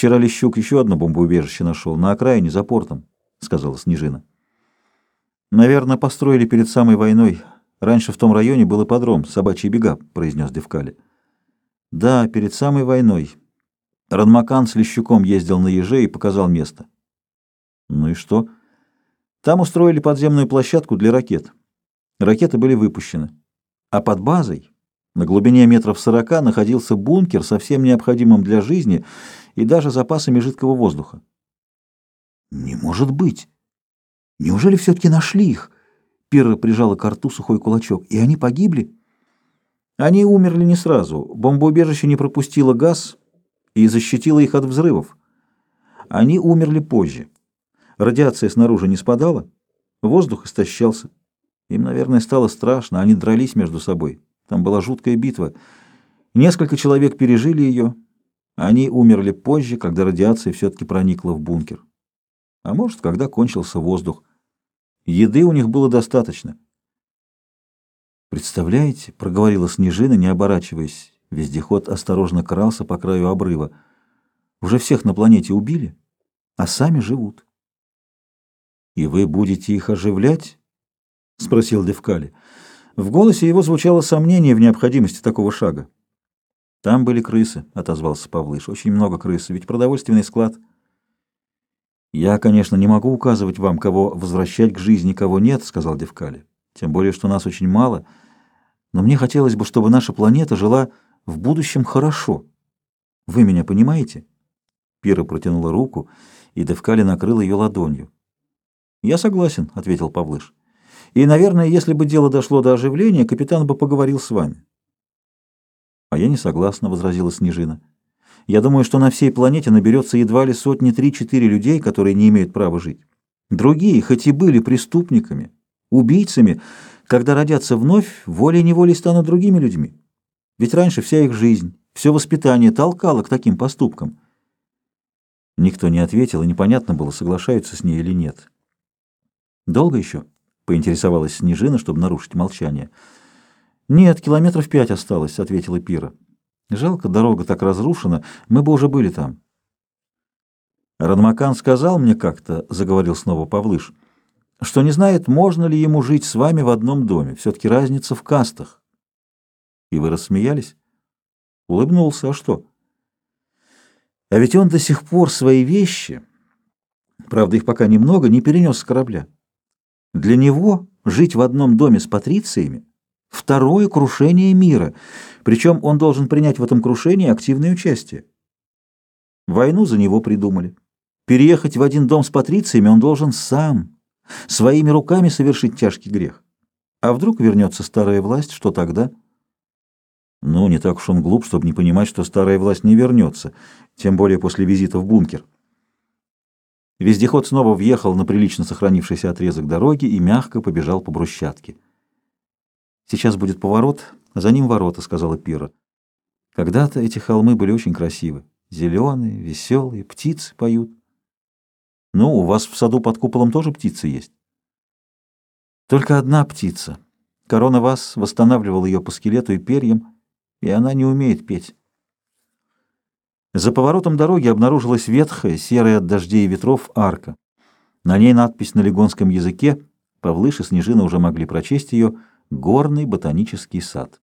Вчера Лещук еще одно бомбоубежище нашел, на окраине, за портом, — сказала Снежина. Наверное, построили перед самой войной. Раньше в том районе был ипподром, собачьи бега, — произнес Девкали. Да, перед самой войной. Радмакан с Лещуком ездил на еже и показал место. Ну и что? Там устроили подземную площадку для ракет. Ракеты были выпущены. А под базой, на глубине метров сорока, находился бункер со всем необходимым для жизни и даже запасами жидкого воздуха. «Не может быть! Неужели все-таки нашли их?» Пирра прижала к рту сухой кулачок. «И они погибли?» Они умерли не сразу. Бомбоубежище не пропустило газ и защитило их от взрывов. Они умерли позже. Радиация снаружи не спадала, воздух истощался. Им, наверное, стало страшно, они дрались между собой. Там была жуткая битва. Несколько человек пережили ее. Они умерли позже, когда радиация все-таки проникла в бункер. А может, когда кончился воздух. Еды у них было достаточно. «Представляете?» — проговорила Снежина, не оборачиваясь. Вездеход осторожно крался по краю обрыва. «Уже всех на планете убили, а сами живут». «И вы будете их оживлять?» — спросил Девкали. В голосе его звучало сомнение в необходимости такого шага. «Там были крысы», — отозвался Павлыш. «Очень много крыс, ведь продовольственный склад». «Я, конечно, не могу указывать вам, кого возвращать к жизни, кого нет», — сказал Девкали. «Тем более, что нас очень мало. Но мне хотелось бы, чтобы наша планета жила в будущем хорошо. Вы меня понимаете?» Пира протянула руку, и Девкали накрыл ее ладонью. «Я согласен», — ответил Павлыш. «И, наверное, если бы дело дошло до оживления, капитан бы поговорил с вами». «А я не согласна», — возразила Снежина. «Я думаю, что на всей планете наберется едва ли сотни три-четыре людей, которые не имеют права жить. Другие, хоть и были преступниками, убийцами, когда родятся вновь, волей-неволей станут другими людьми. Ведь раньше вся их жизнь, все воспитание толкало к таким поступкам». Никто не ответил, и непонятно было, соглашаются с ней или нет. «Долго еще?» — поинтересовалась Снежина, чтобы нарушить молчание. «Нет, километров пять осталось», — ответила Пира. «Жалко, дорога так разрушена, мы бы уже были там». «Радмакан сказал мне как-то», — заговорил снова Павлыш, «что не знает, можно ли ему жить с вами в одном доме. Все-таки разница в кастах». «И вы рассмеялись?» Улыбнулся, а что? «А ведь он до сих пор свои вещи, правда, их пока немного, не перенес с корабля». Для него жить в одном доме с патрициями – второе крушение мира, причем он должен принять в этом крушении активное участие. Войну за него придумали. Переехать в один дом с патрициями он должен сам, своими руками совершить тяжкий грех. А вдруг вернется старая власть, что тогда? Ну, не так уж он глуп, чтобы не понимать, что старая власть не вернется, тем более после визита в бункер. Вездеход снова въехал на прилично сохранившийся отрезок дороги и мягко побежал по брусчатке. «Сейчас будет поворот, за ним ворота», — сказала Пира. «Когда-то эти холмы были очень красивы. Зеленые, веселые, птицы поют». «Ну, у вас в саду под куполом тоже птицы есть?» «Только одна птица. Корона вас восстанавливал ее по скелету и перьям, и она не умеет петь». За поворотом дороги обнаружилась ветхая, серая от дождей и ветров арка. На ней надпись на легонском языке, Павлыш и Снежина уже могли прочесть ее, «Горный ботанический сад».